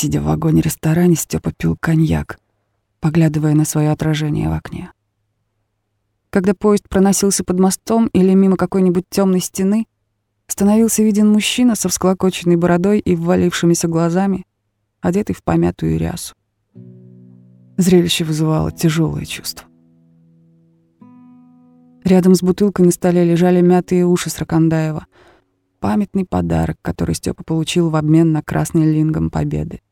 Сидя в вагоне-ресторане, Степа пил коньяк, поглядывая на свое отражение в окне. Когда поезд проносился под мостом или мимо какой-нибудь темной стены, становился виден мужчина со всклокоченной бородой и ввалившимися глазами, одетый в помятую рясу. Зрелище вызывало тяжелое чувство. Рядом с бутылкой на столе лежали мятые уши Сракандаева. Памятный подарок, который Степа получил в обмен на красный лингом победы.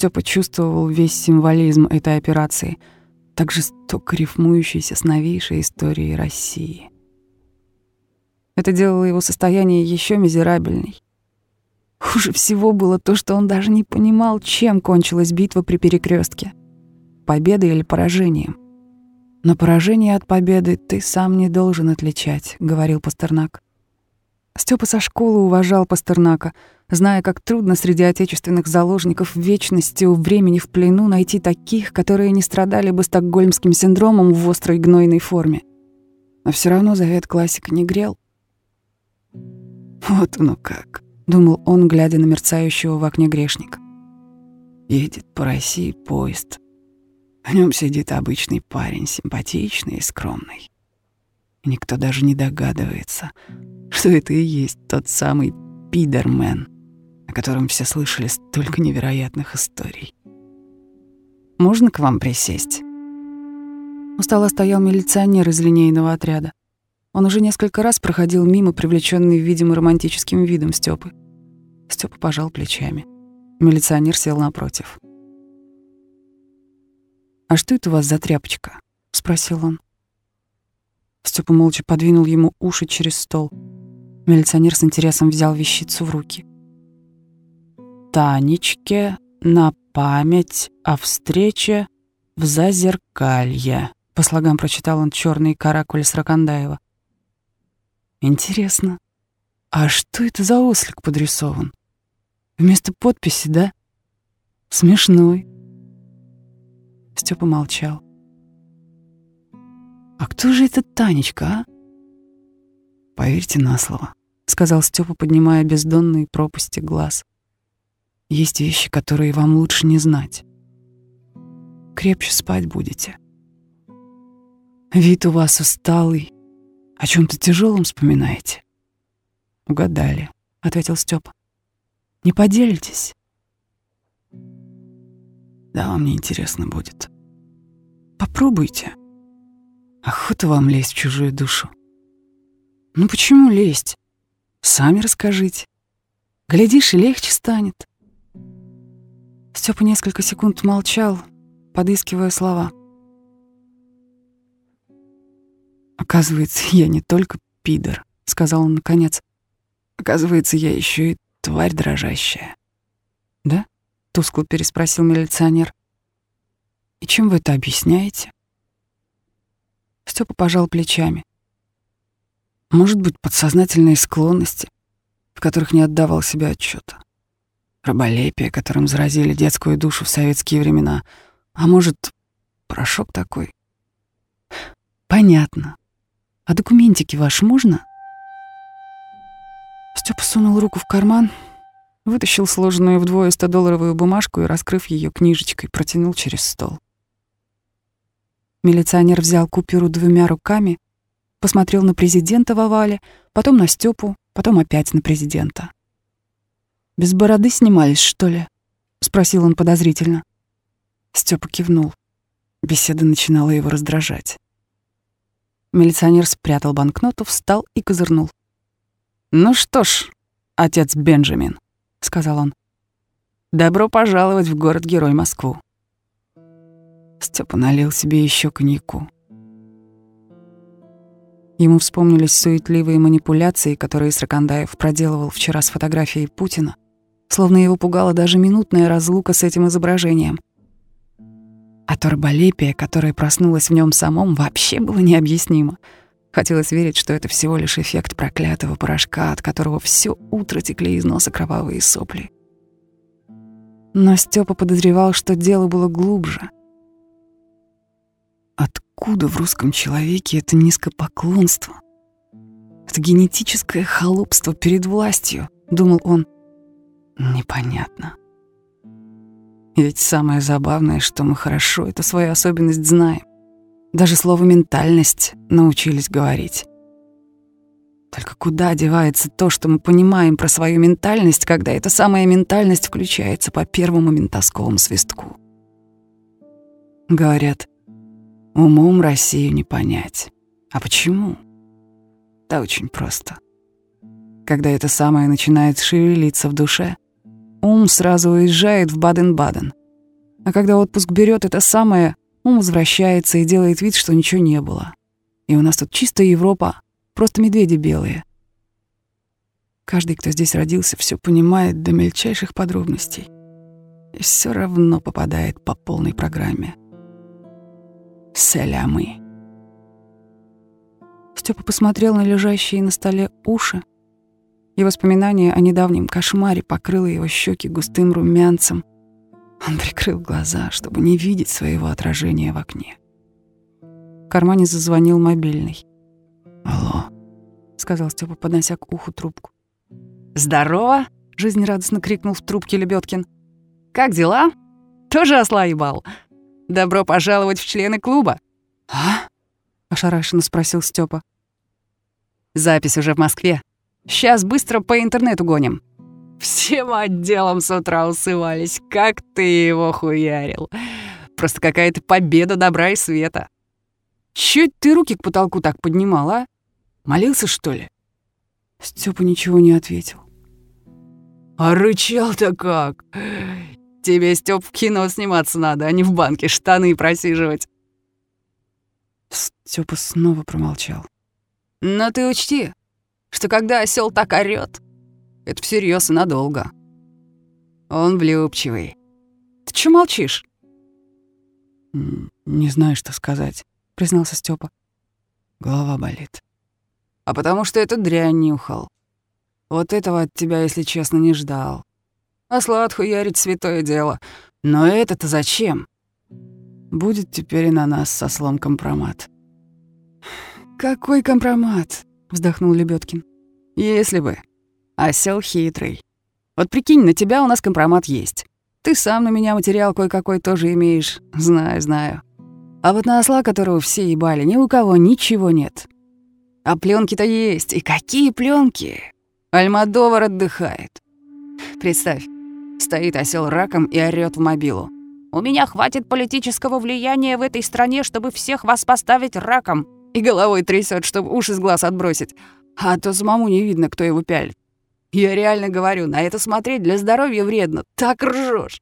Степа чувствовал весь символизм этой операции, так жестоко рифмующийся с новейшей историей России. Это делало его состояние еще мизерабельней. Хуже всего было то, что он даже не понимал, чем кончилась битва при перекрестке — победой или поражением. «Но поражение от победы ты сам не должен отличать», — говорил Пастернак. Степа со школы уважал Пастернака, зная, как трудно среди отечественных заложников вечности у времени в плену найти таких, которые не страдали бы стокгольмским синдромом в острой гнойной форме. Но все равно завет классика не грел. «Вот оно как», — думал он, глядя на мерцающего в окне грешника. «Едет по России поезд. В нем сидит обычный парень, симпатичный и скромный. никто даже не догадывается, что это и есть тот самый Пидермен, о котором все слышали столько невероятных историй. «Можно к вам присесть?» У стола стоял милиционер из линейного отряда. Он уже несколько раз проходил мимо, привлеченный видимо романтическим видом Степы. Степа пожал плечами. Милиционер сел напротив. «А что это у вас за тряпочка?» — спросил он. Степа молча подвинул ему уши через стол. Милиционер с интересом взял вещицу в руки. «Танечке на память о встрече в Зазеркалье», — по слогам прочитал он черный каракуль Сракандаева. «Интересно, а что это за ослик подрисован? Вместо подписи, да? Смешной». Степа молчал. «А кто же эта Танечка, а?» «Поверьте на слово», — сказал Степа, поднимая бездонные пропасти глаз. «Есть вещи, которые вам лучше не знать. Крепче спать будете. Вид у вас усталый. О чем то тяжелом вспоминаете?» «Угадали», — ответил Степа. «Не поделитесь?» Да, вам не интересно будет. Попробуйте. Охота вам лезть в чужую душу. Ну почему лезть? Сами расскажите. Глядишь, и легче станет. Степа несколько секунд молчал, подыскивая слова. Оказывается, я не только пидор, сказал он наконец. Оказывается, я еще и тварь дрожащая. Да? — тускло переспросил милиционер. «И чем вы это объясняете?» Степа пожал плечами. «Может быть, подсознательные склонности, в которых не отдавал себе отчета. Раболепие, которым заразили детскую душу в советские времена. А может, порошок такой?» «Понятно. А документики ваши можно?» Степа сунул руку в карман — Вытащил сложенную вдвое 100-долларовую бумажку и, раскрыв ее книжечкой, протянул через стол. Милиционер взял купюру двумя руками, посмотрел на президента в овале, потом на Степу, потом опять на президента. «Без бороды снимались, что ли?» — спросил он подозрительно. Степа кивнул. Беседа начинала его раздражать. Милиционер спрятал банкноту, встал и козырнул. «Ну что ж, отец Бенджамин», — сказал он. «Добро пожаловать в город-герой Москву». Степа налил себе еще коньяку. Ему вспомнились суетливые манипуляции, которые Сракандаев проделывал вчера с фотографией Путина, словно его пугала даже минутная разлука с этим изображением. А торболепие, которое проснулось в нем самом, вообще было необъяснимо — Хотелось верить, что это всего лишь эффект проклятого порошка, от которого все утро текли из носа кровавые сопли. Но Степа подозревал, что дело было глубже. Откуда в русском человеке это низкопоклонство? Это генетическое холопство перед властью, думал он. Непонятно. Ведь самое забавное, что мы хорошо эту свою особенность знаем. Даже слово «ментальность» научились говорить. Только куда девается то, что мы понимаем про свою ментальность, когда эта самая ментальность включается по первому ментовскому свистку? Говорят, умом Россию не понять. А почему? Да очень просто. Когда это самое начинает шевелиться в душе, ум сразу уезжает в Баден-Баден. А когда отпуск берет это самое, ум возвращается и делает вид, что ничего не было. И у нас тут чистая Европа, просто медведи белые. Каждый, кто здесь родился, все понимает до мельчайших подробностей. И все равно попадает по полной программе. Селямы. Степа посмотрел на лежащие на столе уши, и воспоминание о недавнем кошмаре покрыло его щеки густым румянцем. Он прикрыл глаза, чтобы не видеть своего отражения в окне. В кармане зазвонил мобильный. «Алло», — сказал Степа, поднося к уху трубку. «Здорово!» — жизнерадостно крикнул в трубке Лебедкин. «Как дела? Тоже осла ебал? Добро пожаловать в члены клуба!» «А?» — ошарашенно спросил Степа. «Запись уже в Москве. Сейчас быстро по интернету гоним». Всем отделом с утра усывались, как ты его хуярил. Просто какая-то победа добра и света. Чуть ты руки к потолку так поднимал, а? Молился, что ли? Степа ничего не ответил. А рычал-то как? Тебе, Степ, в кино сниматься надо, а не в банке штаны просиживать. Степа снова промолчал. Но ты учти, что когда осел так орёт, это всерьез и надолго. Он влюбчивый. Ты чё молчишь? Не знаю, что сказать, признался Степа. Голова болит. А потому что эту дрянь нюхал. Вот этого от тебя, если честно, не ждал. А сладко ярить святое дело. Но это-то зачем? Будет теперь и на нас со слом компромат. «Какой компромат?» — вздохнул Лебедкин. «Если бы. Осел хитрый. Вот прикинь, на тебя у нас компромат есть. Ты сам на меня материал кое-какой тоже имеешь. Знаю, знаю. А вот на осла, которого все ебали, ни у кого ничего нет. А пленки то есть. И какие пленки? Альмадовар отдыхает. Представь, стоит осел раком и орёт в мобилу. «У меня хватит политического влияния в этой стране, чтобы всех вас поставить раком!» И головой трясет, чтобы уши с глаз отбросить. А то самому не видно, кто его пялит. Я реально говорю, на это смотреть для здоровья вредно. Так ржешь.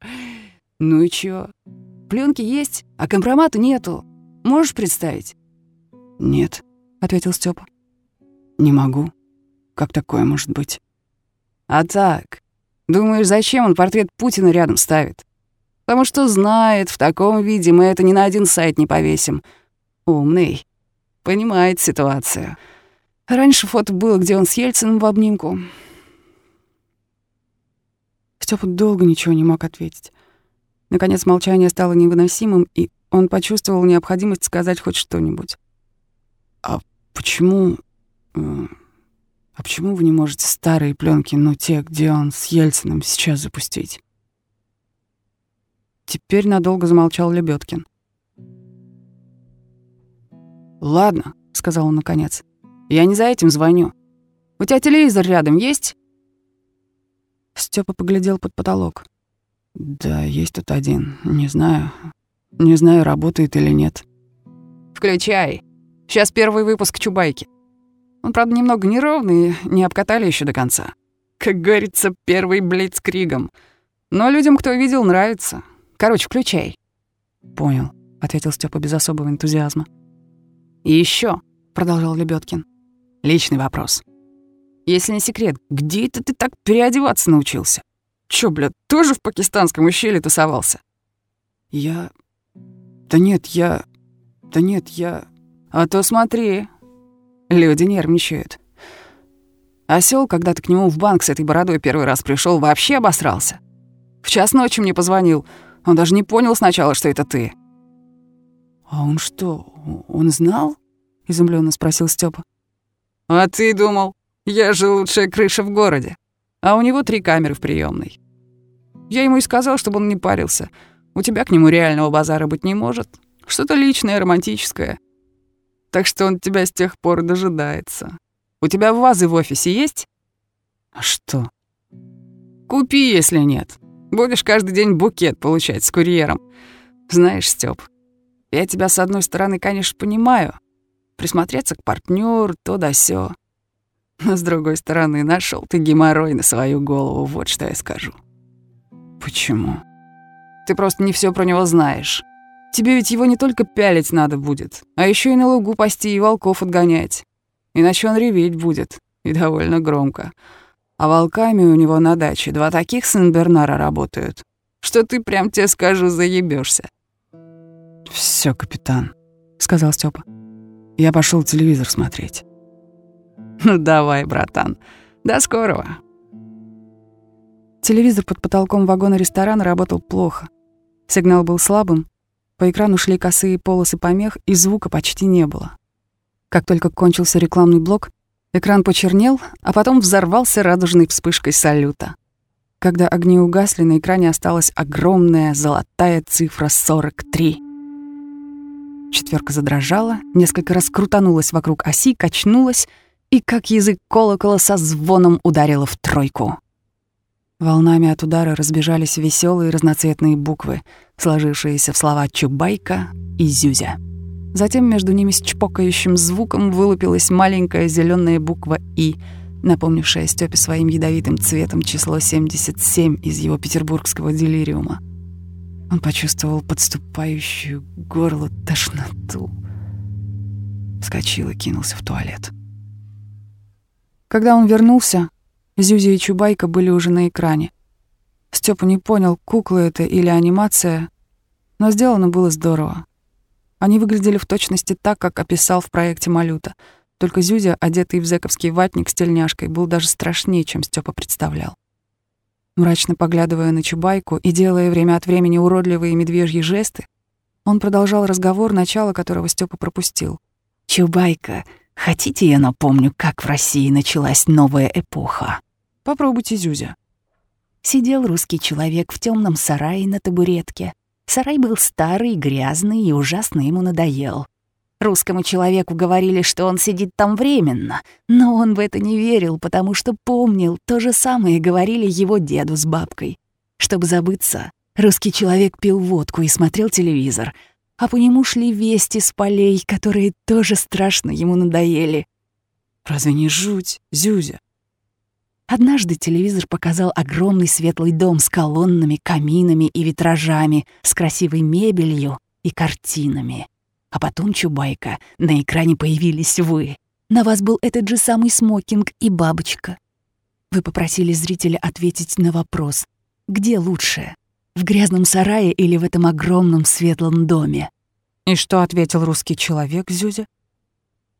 Ну и чё? Пленки есть, а компромата нету. Можешь представить? Нет, ответил Степа. Не могу. Как такое может быть? А так, думаешь, зачем он портрет Путина рядом ставит? Потому что знает, в таком виде мы это ни на один сайт не повесим. Умный. Понимает ситуацию. Раньше фото было, где он с Ельциным в обнимку. Степа долго ничего не мог ответить. Наконец молчание стало невыносимым, и он почувствовал необходимость сказать хоть что-нибудь. «А почему... А почему вы не можете старые пленки, ну те, где он с Ельциным, сейчас запустить?» Теперь надолго замолчал Лебедкин. «Ладно», — сказал он наконец. «Я не за этим звоню. У тебя телевизор рядом есть?» Степа поглядел под потолок. «Да, есть тут один. Не знаю. Не знаю, работает или нет». «Включай. Сейчас первый выпуск Чубайки. Он, правда, немного неровный, не обкатали еще до конца. Как говорится, первый блицкригом. Но людям, кто видел, нравится. Короче, включай». «Понял», — ответил Степа без особого энтузиазма. «И еще, продолжал Лебедкин, — «личный вопрос. Если не секрет, где это ты так переодеваться научился? Чё, блядь, тоже в пакистанском ущелье тусовался?» «Я... Да нет, я... Да нет, я...» «А то смотри, люди нервничают. Осел, когда ты к нему в банк с этой бородой первый раз пришел, вообще обосрался. В час ночи мне позвонил. Он даже не понял сначала, что это ты. «А он что, он знал?» — изумленно спросил Степа. «А ты думал, я же лучшая крыша в городе. А у него три камеры в приемной. Я ему и сказал, чтобы он не парился. У тебя к нему реального базара быть не может. Что-то личное, романтическое. Так что он тебя с тех пор дожидается. У тебя вазы в офисе есть? А что? Купи, если нет. Будешь каждый день букет получать с курьером. Знаешь, Стёп, я тебя с одной стороны, конечно, понимаю. Присмотреться к партнеру, то да сё. Но с другой стороны, нашел ты геморрой на свою голову, вот что я скажу. Почему? Ты просто не все про него знаешь. Тебе ведь его не только пялить надо будет, а еще и на лугу пасти и волков отгонять. Иначе он реветь будет, и довольно громко. А волками у него на даче два таких Сен-Бернара работают, что ты прям тебе скажу, заебешься. Все, капитан», — сказал Степа. «Я пошел телевизор смотреть». «Ну давай, братан. До скорого». Телевизор под потолком вагона ресторана работал плохо. Сигнал был слабым, по экрану шли косые полосы помех, и звука почти не было. Как только кончился рекламный блок, экран почернел, а потом взорвался радужной вспышкой салюта. Когда огни угасли, на экране осталась огромная золотая цифра 43. Четверка задрожала, несколько раз крутанулась вокруг оси, качнулась и, как язык колокола, со звоном ударила в тройку. Волнами от удара разбежались веселые разноцветные буквы, сложившиеся в слова «Чубайка» и «Зюзя». Затем между ними с чпокающим звуком вылупилась маленькая зеленая буква «И», напомнившая Стёпе своим ядовитым цветом число 77 из его петербургского делириума. Он почувствовал подступающую к горлу тошноту. Вскочил и кинулся в туалет. Когда он вернулся, Зюзя и Чубайка были уже на экране. Степа не понял, кукла это или анимация, но сделано было здорово. Они выглядели в точности так, как описал в проекте Малюта. Только Зюзя, одетый в зэковский ватник с тельняшкой, был даже страшнее, чем Степа представлял. Мрачно поглядывая на Чубайку и делая время от времени уродливые медвежьи жесты, он продолжал разговор, начало которого Степа пропустил. «Чубайка, хотите я напомню, как в России началась новая эпоха?» Попробуйте, Зюзя. Сидел русский человек в темном сарае на табуретке. Сарай был старый, грязный и ужасно ему надоел. Русскому человеку говорили, что он сидит там временно, но он в это не верил, потому что помнил, то же самое говорили его деду с бабкой. Чтобы забыться, русский человек пил водку и смотрел телевизор, а по нему шли вести с полей, которые тоже страшно ему надоели. «Разве не жуть, Зюзя?» Однажды телевизор показал огромный светлый дом с колоннами, каминами и витражами, с красивой мебелью и картинами. А потом, Чубайка, на экране появились вы. На вас был этот же самый смокинг и бабочка. Вы попросили зрителя ответить на вопрос, где лучше, в грязном сарае или в этом огромном светлом доме? И что ответил русский человек, Зюзя?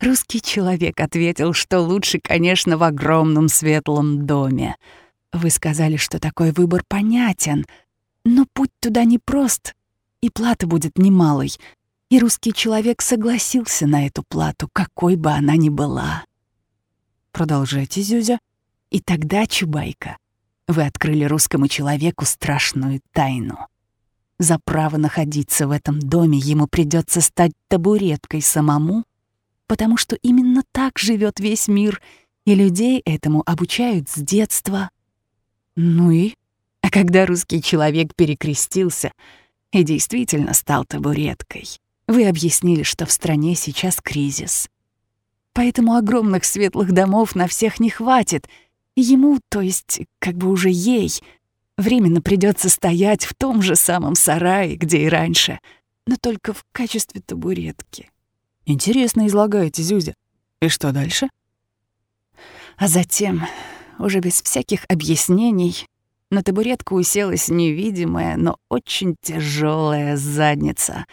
Русский человек ответил, что лучше, конечно, в огромном светлом доме. Вы сказали, что такой выбор понятен, но путь туда непрост, и плата будет немалой. И русский человек согласился на эту плату, какой бы она ни была. Продолжайте, Зюзя. И тогда, Чубайка, вы открыли русскому человеку страшную тайну. За право находиться в этом доме ему придется стать табуреткой самому потому что именно так живет весь мир, и людей этому обучают с детства. Ну и? А когда русский человек перекрестился и действительно стал табуреткой, вы объяснили, что в стране сейчас кризис. Поэтому огромных светлых домов на всех не хватит, ему, то есть как бы уже ей, временно придется стоять в том же самом сарае, где и раньше, но только в качестве табуретки. Интересно излагаете, Зюзя. И что дальше? А затем, уже без всяких объяснений, на табуретку уселась невидимая, но очень тяжелая задница,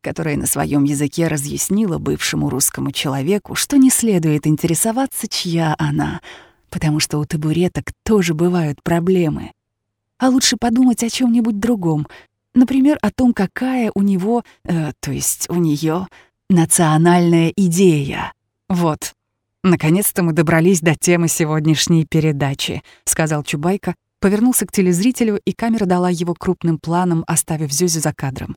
которая на своем языке разъяснила бывшему русскому человеку, что не следует интересоваться, чья она, потому что у табуреток тоже бывают проблемы. А лучше подумать о чем нибудь другом, например, о том, какая у него, э, то есть у нее Национальная идея. Вот. Наконец-то мы добрались до темы сегодняшней передачи, сказал Чубайка повернулся к телезрителю, и камера дала его крупным планом, оставив Зюзю за кадром.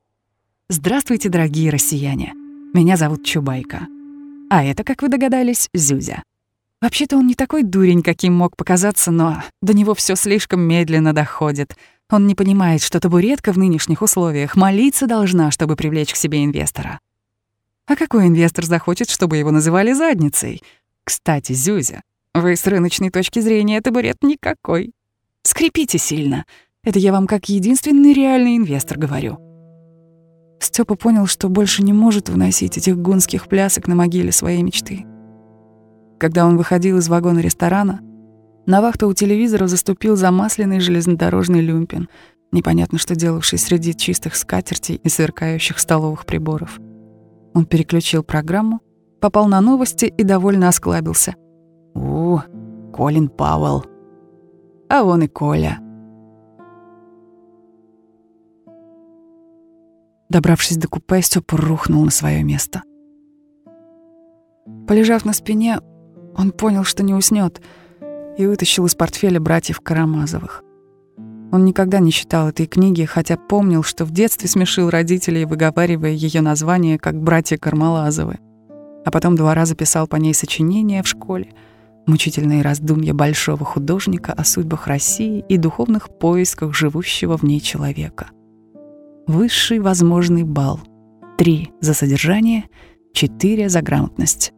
«Здравствуйте, дорогие россияне. Меня зовут Чубайка. А это, как вы догадались, Зюзя. Вообще-то он не такой дурень, каким мог показаться, но до него все слишком медленно доходит. Он не понимает, что табуретка в нынешних условиях молиться должна, чтобы привлечь к себе инвестора. А какой инвестор захочет, чтобы его называли задницей? Кстати, Зюзя, вы с рыночной точки зрения табурет никакой. Скрипите сильно. Это я вам как единственный реальный инвестор говорю. Степа понял, что больше не может выносить этих гунских плясок на могиле своей мечты. Когда он выходил из вагона ресторана, на вахту у телевизора заступил замасленный железнодорожный люмпин, непонятно что делавший среди чистых скатертей и сверкающих столовых приборов. Он переключил программу, попал на новости и довольно осклабился. «У, Колин Пауэлл. А вон и Коля». Добравшись до купе, Стёпа рухнул на свое место. Полежав на спине, он понял, что не уснет, и вытащил из портфеля братьев Карамазовых. Он никогда не читал этой книги, хотя помнил, что в детстве смешил родителей, выговаривая ее название как «Братья Кармалазовы». А потом два раза писал по ней сочинения в школе, мучительные раздумья большого художника о судьбах России и духовных поисках живущего в ней человека. Высший возможный балл. Три за содержание, четыре за грамотность.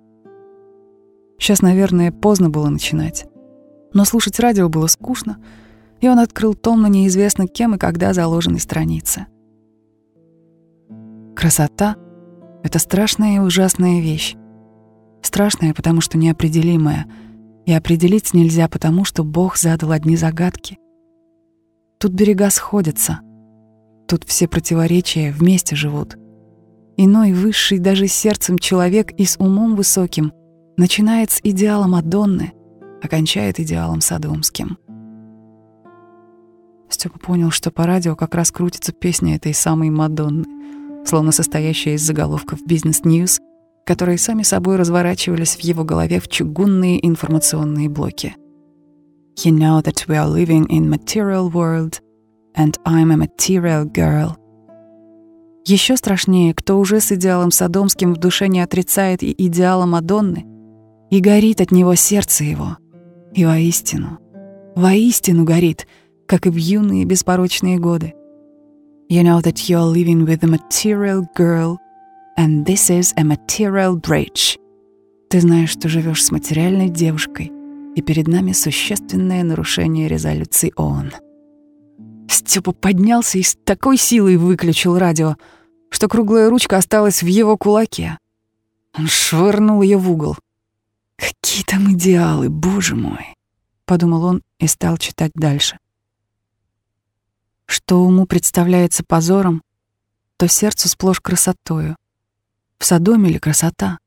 Сейчас, наверное, поздно было начинать. Но слушать радио было скучно, и он открыл том на неизвестно кем и когда заложенной странице. Красота — это страшная и ужасная вещь. Страшная, потому что неопределимая, и определить нельзя, потому что Бог задал одни загадки. Тут берега сходятся, тут все противоречия вместе живут. Иной высший даже сердцем человек и с умом высоким — Начинает с идеала Мадонны, а кончает идеалом Содомским. Степа понял, что по радио как раз крутится песня этой самой Мадонны, словно состоящая из заголовков «Business News», которые сами собой разворачивались в его голове в чугунные информационные блоки. You know that we are living in material world, and I'm a material girl. Еще страшнее, кто уже с идеалом Содомским в душе не отрицает и идеала Мадонны — и горит от него сердце его. И воистину, воистину горит, как и в юные беспорочные годы. You know that you're living with a material girl, and this is a material bridge. Ты знаешь, что живешь с материальной девушкой, и перед нами существенное нарушение резолюции ООН. Степа поднялся и с такой силой выключил радио, что круглая ручка осталась в его кулаке. Он швырнул ее в угол. Какие там идеалы, боже мой, подумал он и стал читать дальше. Что уму представляется позором, то сердцу сплошь красотою. В Содоме ли красота?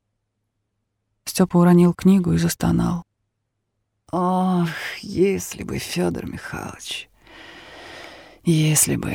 Степа уронил книгу и застонал. Ох, если бы, Федор Михайлович, если бы...